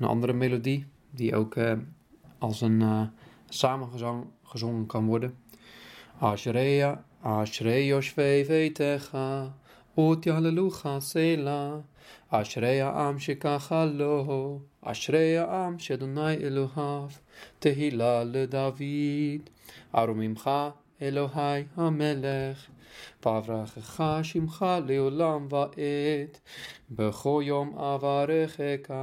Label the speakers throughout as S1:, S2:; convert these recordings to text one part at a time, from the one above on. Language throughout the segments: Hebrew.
S1: een andere melodie die ook uh, als een uh, samengezang gezongen kan worden. Ashreya, Ashrei Yoshvei Veitecha, Ut Yahlelucha Sela, Ashrei העם שככה לו, אשרי העם שאדוני אלוהיו, תהילה לדוד. ארוממך אלוהי המלך, ואברכך שמך לעולם ועד, בכל יום אברכך,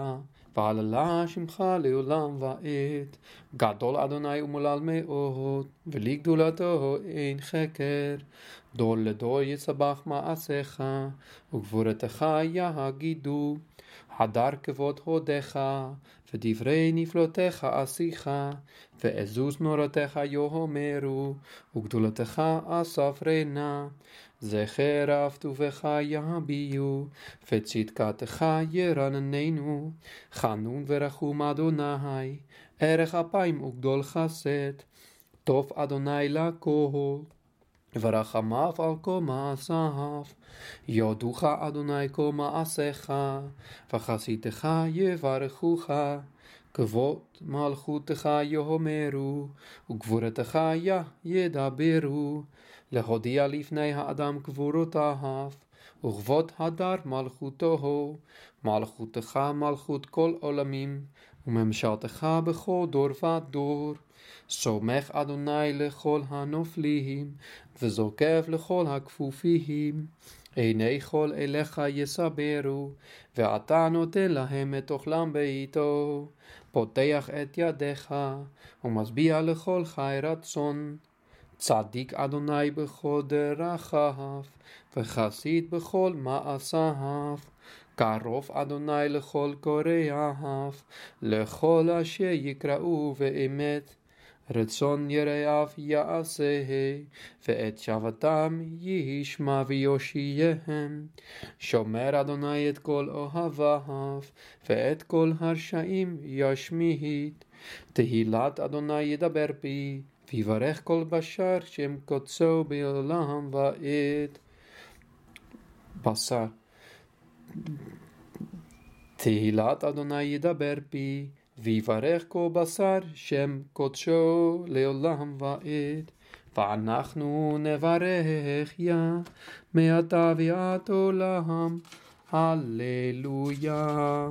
S1: ועללה שמך לעולם ועד. גדול אדוני ומולל מאוד, ולגדולתו אין חקר. דור לדור יצבח מעשיך, וגבורתך יגידו. הדר כבוד הודיך, ודברי נפלותיך עשיך, ועזוז נורתך יאמרו, וגדולתך אספרנה. זכר אף טובך יביעו, וצדקתך ירננו. חנון ורחום אדוני, ערך אפיים וגדול חסד. טוב אדוני לכל. ורחמיו על כל מעשיו, יודוך אדוני כל מעשיך, וחסיתך יברכוך, כבוד מלכותך יאמרו, וגבורתך ידברו, להודיע לפני האדם גבורותיו, וכבוד הדר מלכותו, מלכותך מלכות כל עולמים, וממשלתך בכל דור ודור. סומך אדוני לכל הנופלים, וזוקף לכל הכפופים. עיני כל אליך יסברו, ואתה נותן להם את אוכלם בעיתו. פותח את ידיך, ומשביע לכל חי רצון. צדיק אדוני בכל דרכיו, וחסיד בכל מעשיו. קרוב אדוני לכל קוראיו, לכל אשר יקראו באמת. רצון יראיו יעשה, ואת שבתם ישמע ויושיעם. שומר אדוני את כל אוהביו, ואת כל הרשעים ישמיד. תהילת אדוני ידבר בי, ויברך כל בשר שם קודשו בעולם ועד. בשר תהילת אדוני ידבר בי, ויברך כל בשר שם קודשו לעולם ועד. ואנחנו נברך יא מעתה ועד עולם. הללויה.